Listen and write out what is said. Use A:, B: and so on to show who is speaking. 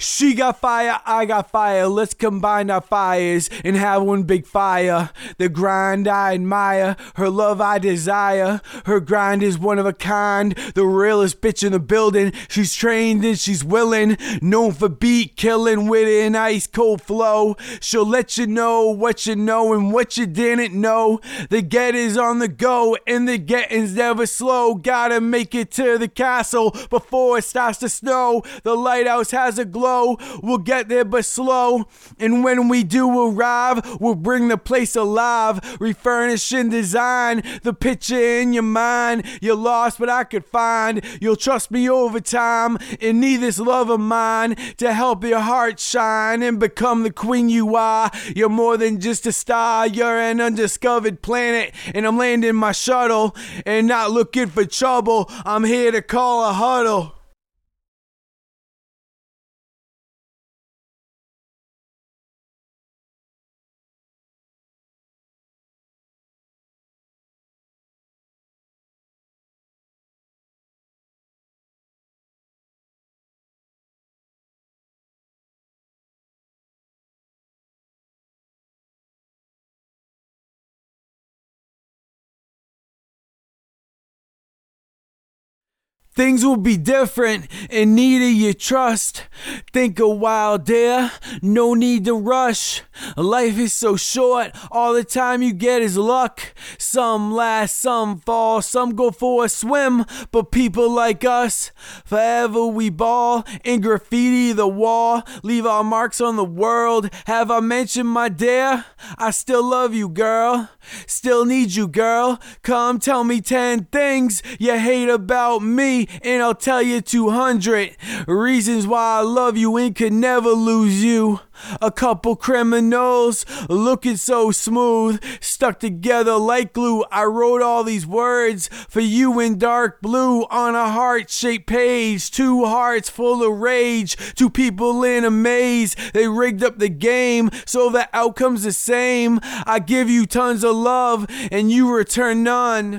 A: She got fire, I got fire. Let's combine our fires and have one big fire. The grind I admire, her love I desire. Her grind is one of a kind, the realest bitch in the building. She's trained and she's willing, known for beat killing with an ice cold flow. She'll let you know what you know and what you didn't know. The get is on the go and the getting's never slow. Gotta make it to the castle before it starts to snow. The lighthouse has a glow. We'll get there but slow. And when we do arrive, we'll bring the place alive. Refurnish and design the picture in your mind. You're lost, but I could find. You'll trust me over time and need this love of mine to help your heart shine and become the queen you are. You're more than just a star, you're an undiscovered planet. And I'm landing my shuttle and not looking for trouble. I'm here to call a huddle. Things will be different in need of your trust. Think a while, dear. No need to rush. Life is so short. All the time you get is luck. Some last, some fall, some go for a swim. But people like us, forever we ball and graffiti the wall. Leave our marks on the world. Have I mentioned my dear? I still love you, girl. Still need you, girl. Come tell me 10 things you hate about me and I'll tell you 200 reasons why I love you and could never lose you. A couple criminals looking so smooth, stuck together like glue. I wrote all these words for you in dark blue on a heart shaped page. Two hearts full of rage, two people in a maze. They rigged up the game so the outcome's the same. I give you tons of love and you return none.